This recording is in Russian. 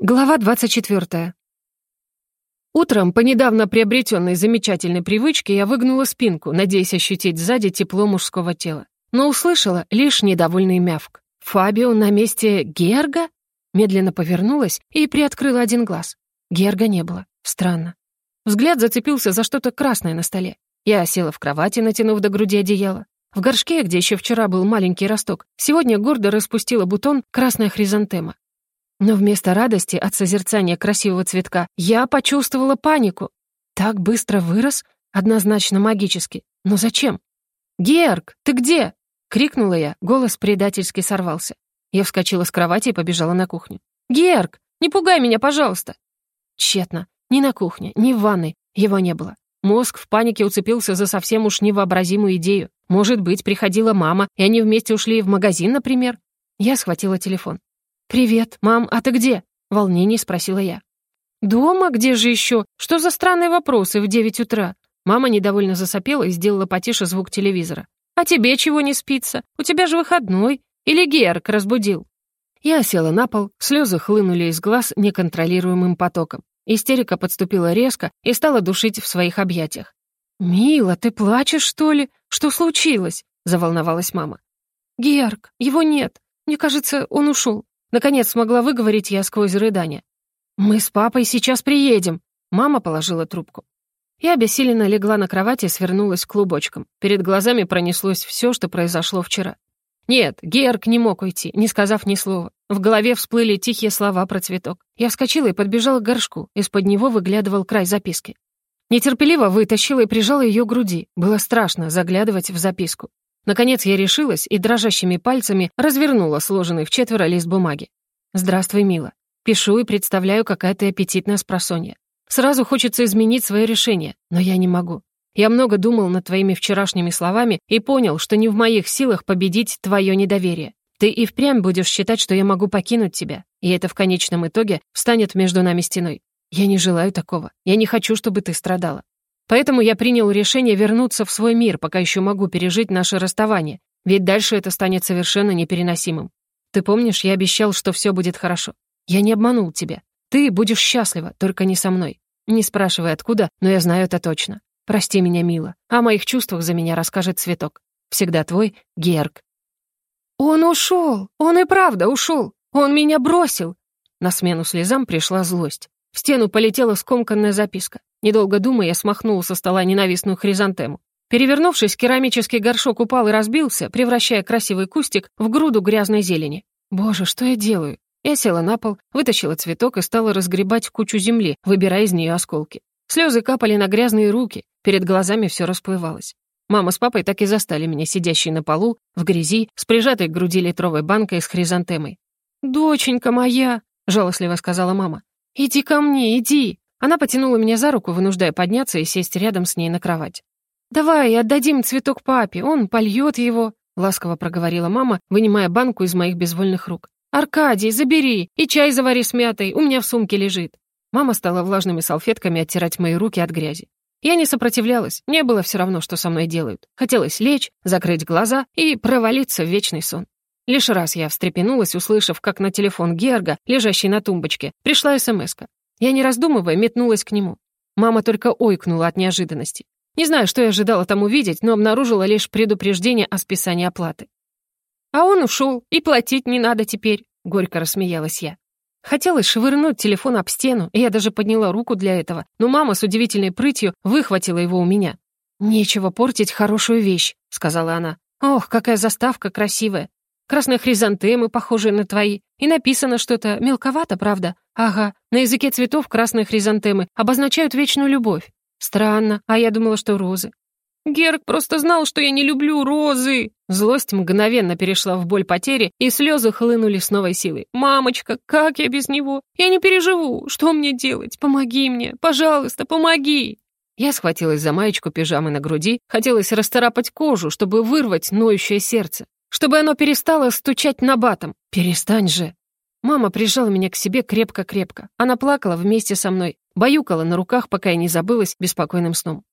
Глава 24. Утром, по недавно приобретенной замечательной привычке, я выгнула спинку, надеясь ощутить сзади тепло мужского тела. Но услышала лишь недовольный мявк. «Фабио на месте Герга?» Медленно повернулась и приоткрыла один глаз. Герга не было. Странно. Взгляд зацепился за что-то красное на столе. Я села в кровати, натянув до груди одеяло. В горшке, где еще вчера был маленький росток, сегодня гордо распустила бутон красная хризантема. Но вместо радости от созерцания красивого цветка я почувствовала панику. Так быстро вырос, однозначно магически. Но зачем? «Герк, ты где?» — крикнула я, голос предательски сорвался. Я вскочила с кровати и побежала на кухню. «Герк, не пугай меня, пожалуйста!» Тщетно. Ни на кухне, ни в ванной его не было. Мозг в панике уцепился за совсем уж невообразимую идею. Может быть, приходила мама, и они вместе ушли в магазин, например? Я схватила телефон. «Привет, мам, а ты где?» — в волнении спросила я. «Дома? Где же еще? Что за странные вопросы в девять утра?» Мама недовольно засопела и сделала потише звук телевизора. «А тебе чего не спится? У тебя же выходной. Или Герк разбудил?» Я села на пол, слезы хлынули из глаз неконтролируемым потоком. Истерика подступила резко и стала душить в своих объятиях. «Мила, ты плачешь, что ли? Что случилось?» — заволновалась мама. «Герк, его нет. Мне кажется, он ушел. Наконец смогла выговорить я сквозь рыдание. «Мы с папой сейчас приедем!» Мама положила трубку. Я обессиленно легла на кровати и свернулась клубочком. Перед глазами пронеслось все, что произошло вчера. Нет, Герк не мог уйти, не сказав ни слова. В голове всплыли тихие слова про цветок. Я вскочила и подбежала к горшку. Из-под него выглядывал край записки. Нетерпеливо вытащила и прижала ее к груди. Было страшно заглядывать в записку. Наконец я решилась и дрожащими пальцами развернула сложенный в четверо лист бумаги. «Здравствуй, мила. Пишу и представляю, какая ты аппетитная спросонья. Сразу хочется изменить свое решение, но я не могу. Я много думал над твоими вчерашними словами и понял, что не в моих силах победить твое недоверие. Ты и впрямь будешь считать, что я могу покинуть тебя, и это в конечном итоге встанет между нами стеной. Я не желаю такого. Я не хочу, чтобы ты страдала. Поэтому я принял решение вернуться в свой мир, пока еще могу пережить наше расставание, ведь дальше это станет совершенно непереносимым. Ты помнишь, я обещал, что все будет хорошо. Я не обманул тебя. Ты будешь счастлива, только не со мной. Не спрашивай откуда, но я знаю это точно. Прости меня, мило. О моих чувствах за меня расскажет цветок. Всегда твой Герк. Он ушел! Он и правда ушел! Он меня бросил! На смену слезам пришла злость. В стену полетела скомканная записка. Недолго думая, я смахнул со стола ненавистную хризантему. Перевернувшись, керамический горшок упал и разбился, превращая красивый кустик в груду грязной зелени. Боже, что я делаю? Я села на пол, вытащила цветок и стала разгребать кучу земли, выбирая из нее осколки. Слезы капали на грязные руки, перед глазами все расплывалось. Мама с папой так и застали меня, сидящей на полу, в грязи, с прижатой к груди литровой банкой с хризантемой. «Доченька моя!» — жалостливо сказала мама. «Иди ко мне, иди!» Она потянула меня за руку, вынуждая подняться и сесть рядом с ней на кровать. «Давай, отдадим цветок папе, он польет его», — ласково проговорила мама, вынимая банку из моих безвольных рук. «Аркадий, забери, и чай завари с мятой, у меня в сумке лежит». Мама стала влажными салфетками оттирать мои руки от грязи. Я не сопротивлялась, мне было все равно, что со мной делают. Хотелось лечь, закрыть глаза и провалиться в вечный сон. Лишь раз я встрепенулась, услышав, как на телефон Герга, лежащий на тумбочке, пришла смс -ка. Я, не раздумывая, метнулась к нему. Мама только ойкнула от неожиданности. Не знаю, что я ожидала там увидеть, но обнаружила лишь предупреждение о списании оплаты. «А он ушел, и платить не надо теперь», — горько рассмеялась я. Хотелось швырнуть телефон об стену, и я даже подняла руку для этого, но мама с удивительной прытью выхватила его у меня. «Нечего портить хорошую вещь», — сказала она. «Ох, какая заставка красивая! Красные хризантемы, похожие на твои. И написано что-то мелковато, правда? Ага, на языке цветов красные хризантемы обозначают вечную любовь. Странно, а я думала, что розы. Герк просто знал, что я не люблю розы. Злость мгновенно перешла в боль потери, и слезы хлынули с новой силой. «Мамочка, как я без него? Я не переживу. Что мне делать? Помоги мне. Пожалуйста, помоги!» Я схватилась за маечку пижамы на груди, хотелось расторапать кожу, чтобы вырвать ноющее сердце чтобы оно перестало стучать на батом. Перестань же. Мама прижала меня к себе крепко-крепко. Она плакала вместе со мной, баюкала на руках, пока я не забылась беспокойным сном.